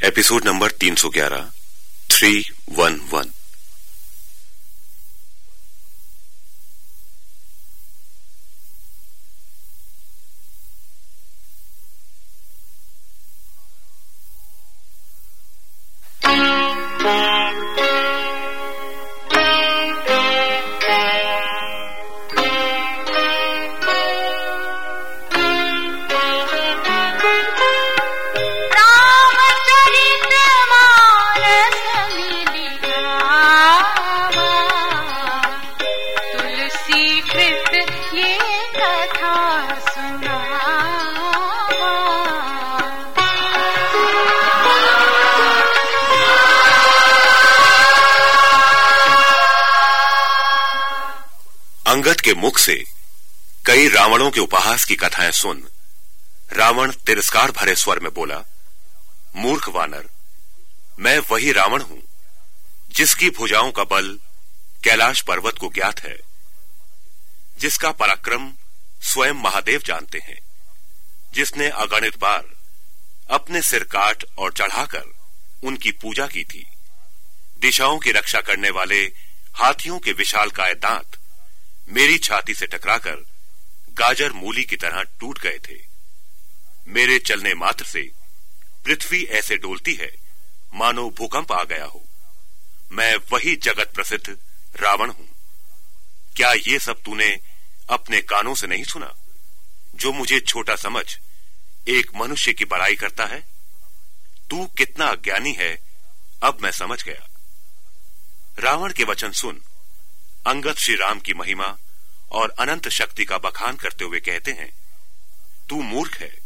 Episode number 311 311 कृत ये कथा अंगद के मुख से कई रावणों के उपहास की कथाएँ सुन, रावण तिरस्कार भरे स्वर में बोला, मूर्ख वानर, मैं वही रावण हूँ, जिसकी भुजाओं का बल कैलाश पर्वत को ज्ञात है। जिसका पराक्रम स्वयं महादेव जानते हैं, जिसने अगणित बार अपने सिर काट और चढ़ाकर उनकी पूजा की थी। दिशाओं की रक्षा करने वाले हाथियों के विशाल काय दांत मेरी छाती से टकराकर गाजर मूली की तरह टूट गए थे। मेरे चलने मात्र से पृथ्वी ऐसे डोलती है, मानो भूकंप आ गया हो। मैं वही जगत प्रसिद्ध रावण हूँ। क्या ये सब तूने अपने कानों से नहीं सुना। जो मुझे छोटा समझ, एक मनुष्य की बड़ाई करता है, तू कितना अज्ञानी है, अब मैं समझ गया। रावण के वचन सुन, अंगद श्री राम की महिमा और अनंत शक्ति का बखान करते हुए कहते हैं, तू मूर्ख है,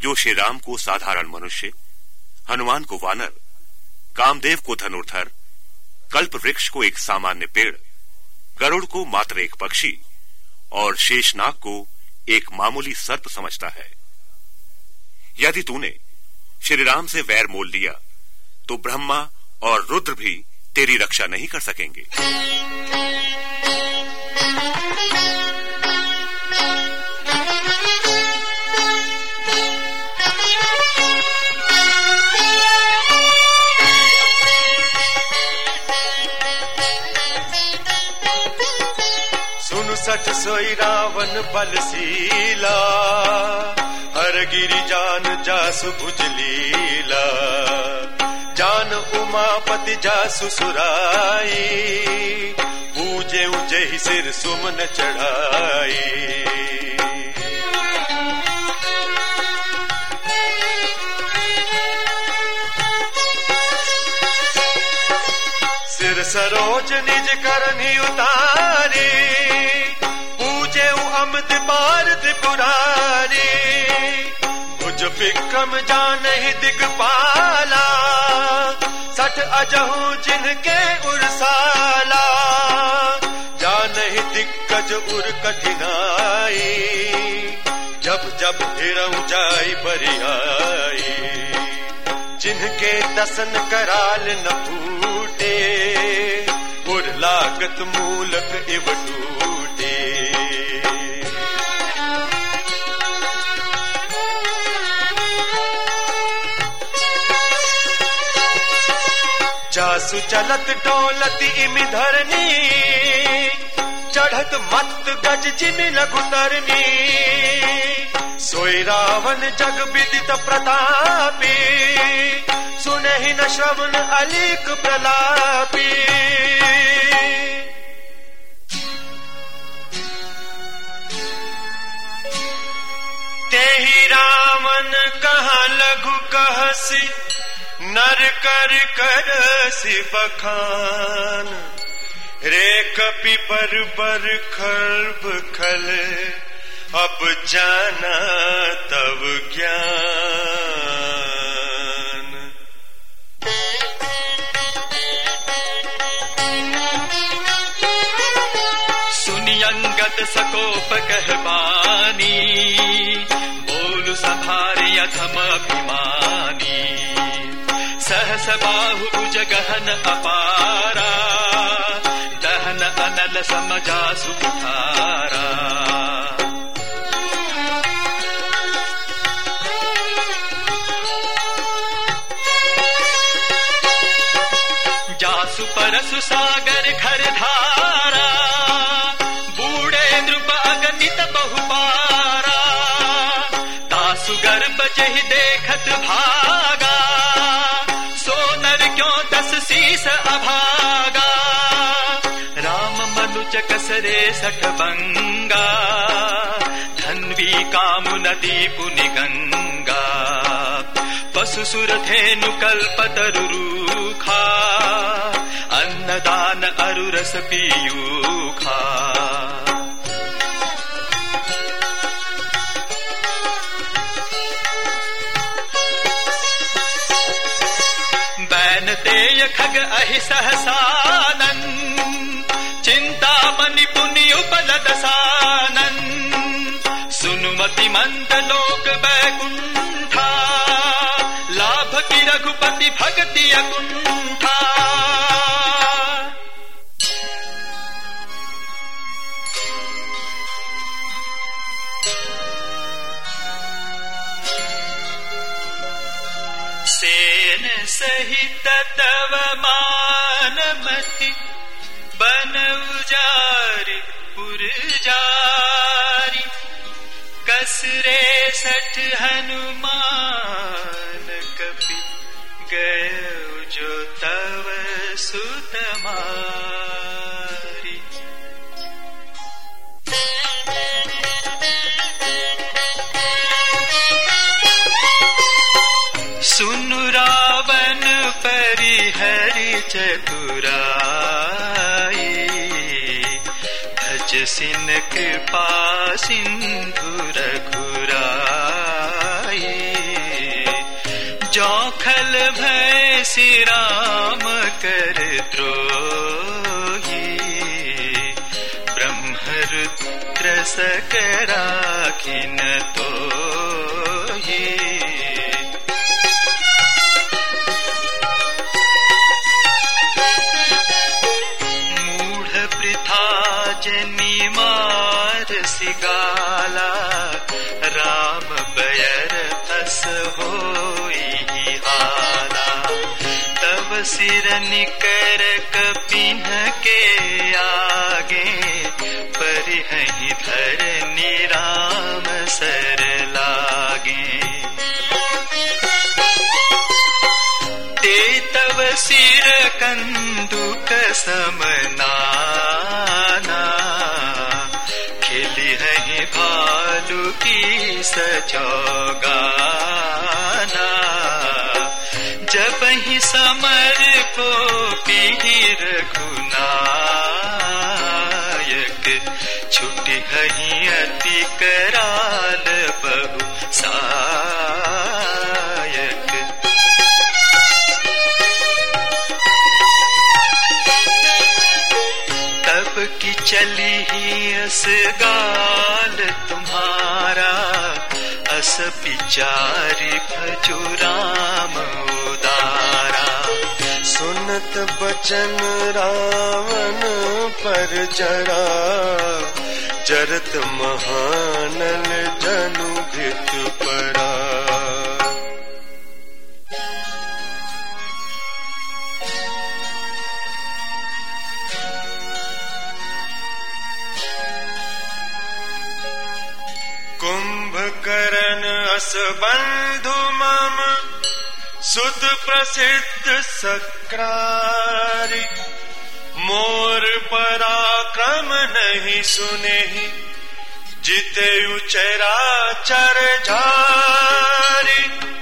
जो श्री राम को साधारण मनुष्य, हनुमान को वानर, कामदेव को धनुर्धर, कल्प वृक्ष को एक सामान्य पेड़, गरुड़ को मात्र एक पक्षी और शेषनाग को एक मामूली सर्प समझता है। यदि तूने श्री राम से वैर मोल लिया तो ब्रह्मा और रुद्र भी तेरी रक्षा नहीं कर सकेंगे। सठ सोई रावण बलशीला। हर गिरी जान जासु भुजलीला जान उमापति जासु सुराई। पूजे उजे ही सिर सुमन चढ़ाई। सिर सरोज निज करनी उतारी। अमद बार त्रिपुरारी भुज बिक्रम जान ही दिगपाला सठ अजहू जिनके उर्साला। जा नहीं दिग्गज उर कठिनाई। जब जब हिरऊ जाई बरियाई। जिनके दसन कराल न फूटे। उर लागत मूलक इव टूटे। जासु चलत डोलत इमि धरनी, चढ़त मत गज जिमि लघु सोई रावण जग विदित प्रतापी सुनहि न श्रवण अलिक प्रलापी। तेहि रामन कहा लघु कहसी नर कर करसी बखान रे कपि पर बर खर्ब खल। अब जाना तब ज्ञान। सुनियंगत सकोप कहबानी बोल सभारी अथम अभिमानी। सहस बाहु जगहन अपारा, दहन अनल समझा सुधारा तासु परसु सागर घर धारा, बूढ़े द्रुप अगणित बहुपारा तासु गर्भ जहि देखत भागा राम मनुज कसरे सठ बंगा धन्वी कामु नदी पुनि गंगा पशु सुर धेनु कल्पतरुरूखा अन्नदान अरुरस पीयूखा खग अहि सहसानन रघुपति भगति अकुंठा सेन सहित तव मानमति बन उजारि पुरजारी कसरे सठ हनुमान चतुराई। भज सिन कृपा सिंधु रघुराई। जौखल भय राम कर द्रो ब्रह्म रुद्र द्रोही। ब्रह्मरुद्र सकराखिन तो तब सिर निकर कपिन के आगे परिहहि धरनी राम सर लागे। ते तव सिर कंदुक समनाना, खिली है भालू की सचौगाना। जब ही समर को पीर गुनायक छुटी हही अति कराल बहु सायक। तब की चली ही अस गाल तुम्हारा। अस बिचारी भजू सुनत बचन रावण पर जरा जरत महानल जनु भित परा कुंभकर्ण अस बंधु मम सुत प्रसिद्ध सक्रारी मोर पराक्रम नहीं सुने ही। जिते उचरा चर झारी।